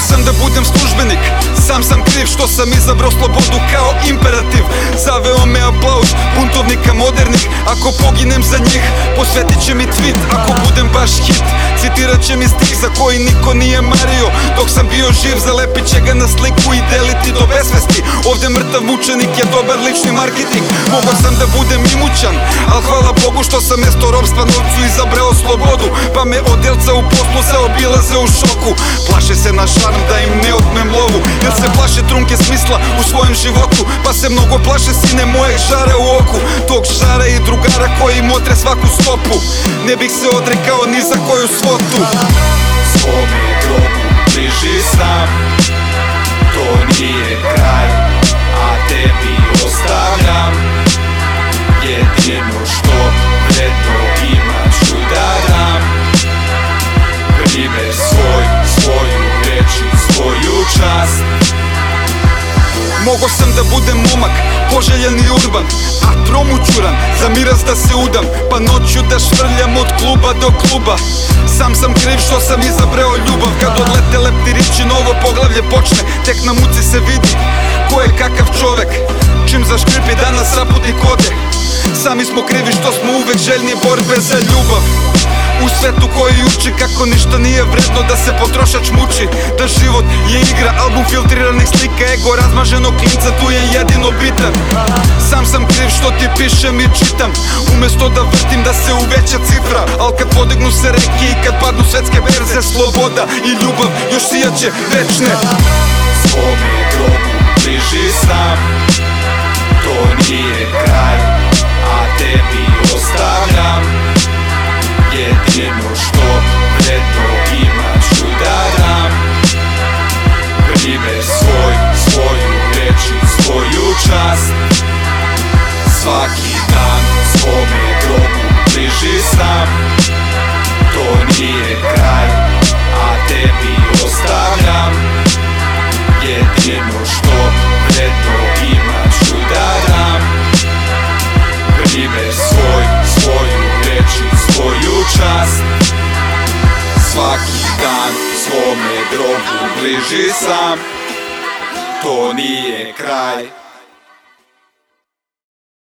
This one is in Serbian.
sam da budem službenik Sam sam kriv što sam izabrao slobodu kao imperativ. Zaveo me aplauz buntovnika modernih. Ako poginem za njih, posvetit će mi tweet. Ako budem baš hit, citirat će mi stih Za koji niko nije mario. Dok sam bio živ, zalepit će ga na sliku I deliti do besvesti. Ovde mrtav mučenik je dobar lični marketing. Mogo sam da budem imućan Al hvala Bogu što sam mesto robstva novcu izabrao slobodu. Pa me odelca u poslu zaobilaze u šoku. Plaše se na šarm da im ne otmem lovu Jer se plaše trunke smisla u svojem životu Pa se mnogo plaše sine mojeg žara u oku Tog žara i drugara koji motre svaku stopu. Ne bih se odrekao ni za koju svotu. Svome grobu bliži sam To nije kraj A tebi ostavljam. Jedino što vredno ima ću da dam. Prime Могол сам да будем момак, пожелен и урбан. А промучуран, за мираз да се удам Па ноќу да шврлям од клуба до клуба. Сам сам крив што сам изабрео љубав Кад одлете лепти ново поглавје почне Тек на муци се види, кој е какав човек Čim zaškripi danas raputni kode Sami smo krivi što smo uvek željni borbe za ljubav. U svetu koji uči kako ništa nije vredno da se potrošač muči. Da život je igra, album filtriranih slika Ego razmaženog klinca tu je jedino bitan. Sam sam kriv što ti pišem i čitam. Umesto da vrtim da se uveća cifra Al kad podignu se reke i kad padnu svetske verze Sloboda i ljubav još sijaće večne. Svome grobu bliži svome grobu bliži sam. To nije kraj